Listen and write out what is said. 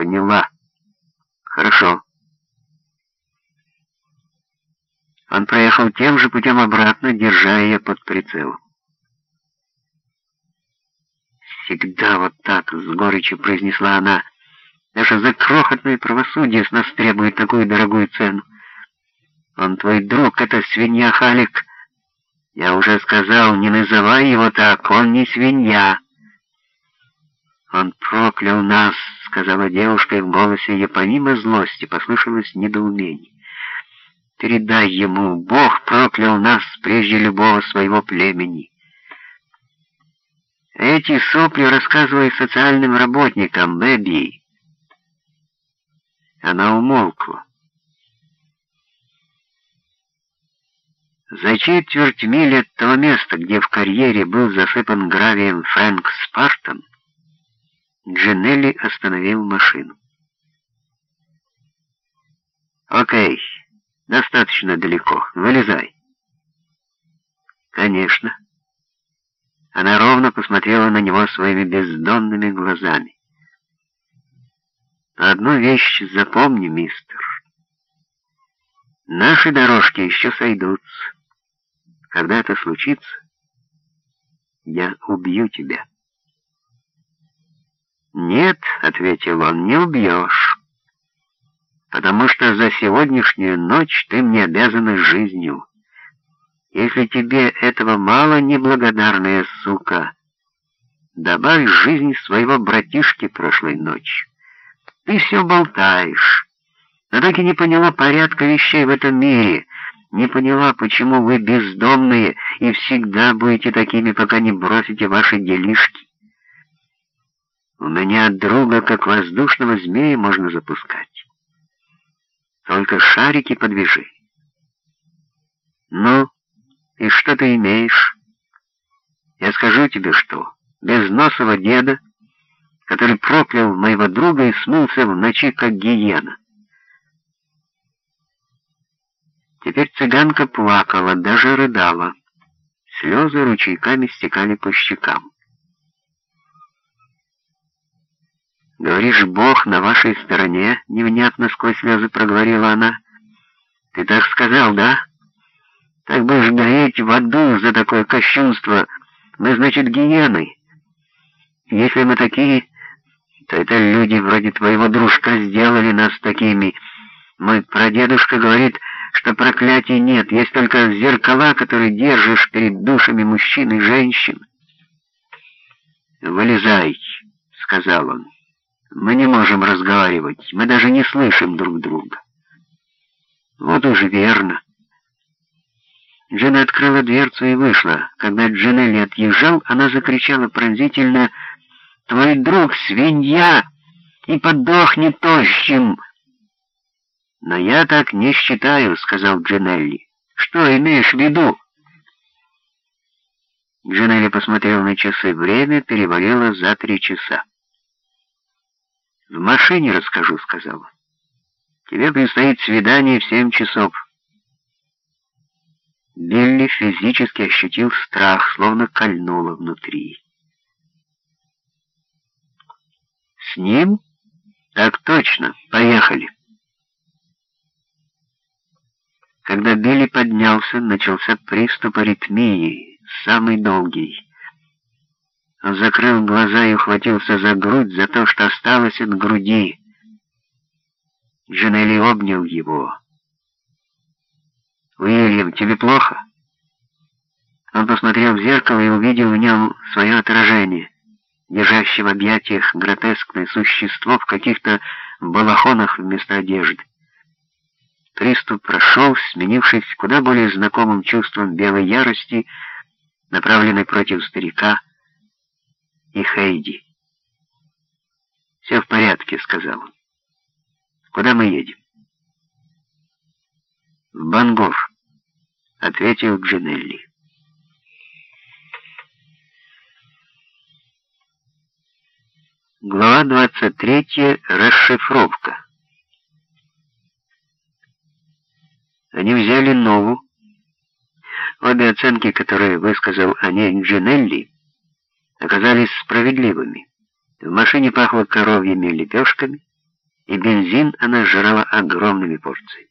Поняла. Хорошо. Он проехал тем же путем обратно, держа ее под прицелом. «Всегда вот так», — с горечью произнесла она. «Даже за крохотное правосудие с нас требует такую дорогую цену. Он твой друг, это свинья Халик. Я уже сказал, не называй его так, он не свинья». «Он проклял нас», — сказала девушка, и в голосе ее помимо злости послышалось недоумение. «Передай ему, Бог проклял нас прежде любого своего племени». Эти сопли рассказывай социальным работникам, Бэби. Она умолкла. За четверть мили от того места, где в карьере был засыпан гравием Фрэнк Спартан, Джинелли остановил машину. «Окей, достаточно далеко. Вылезай». «Конечно». Она ровно посмотрела на него своими бездонными глазами. «Одну вещь запомни, мистер. Наши дорожки еще сойдутся. Когда это случится, я убью тебя». «Нет», — ответил он, — «не убьешь, потому что за сегодняшнюю ночь ты мне обязана жизнью». Если тебе этого мало, неблагодарная сука, добавь жизнь своего братишки прошлой ночью. Ты все болтаешь, но так и не поняла порядка вещей в этом мире, не поняла, почему вы бездомные и всегда будете такими, пока не бросите ваши делишки. У меня друга, как воздушного змея, можно запускать. Только шарики подвяжи. Ну, и что ты имеешь? Я скажу тебе что. Безносого деда, который проклял моего друга и смылся в ночи, как гиена. Теперь цыганка плакала, даже рыдала. Слезы ручейками стекали по щекам. «Говоришь, Бог на вашей стороне?» — невнятно сквозь слезы проговорила она. «Ты так сказал, да?» Так будешь гореть в аду за такое кощунство. Мы, значит, гиены. Если мы такие, то это люди вроде твоего дружка сделали нас такими. Мой прадедушка говорит, что проклятий нет, есть только зеркала, которые держишь перед душами мужчин и женщин. «Вылезай», — сказал он. «Мы не можем разговаривать, мы даже не слышим друг друга». «Вот уж верно». Джина открыла дверцу и вышла. Когда Джинелли отъезжал, она закричала пронзительно «Твой друг — свинья, и подохни тощим!» «Но я так не считаю», — сказал Джинелли. «Что имеешь в виду?» Джинелли посмотрел на часы. Время перевалило за три часа. «В машине расскажу», — сказал. «Тебе предстоит свидание в семь часов». Билли физически ощутил страх, словно кольнуло внутри. «С ним? Так точно. Поехали». Когда Билли поднялся, начался приступ аритмии, самый долгий. Он закрыл глаза и ухватился за грудь, за то, что осталось от груди. Джанелли обнял его. «Уильям, тебе плохо?» Он посмотрел в зеркало и увидел в нем свое отражение, держащее в объятиях гротескное существо в каких-то балахонах вместо одежды. Приступ прошел, сменившись куда более знакомым чувством белой ярости, направленной против старика и Хейди. «Все в порядке», — сказал он. «Куда мы едем?» «В Бангор», — ответил Джинелли. Глава 23. Расшифровка. Они взяли Нову. Обе оценки, которые высказал о ней Джинелли, оказались справедливыми. В машине пахло коровьими лепешками, и бензин она жрала огромными порциями.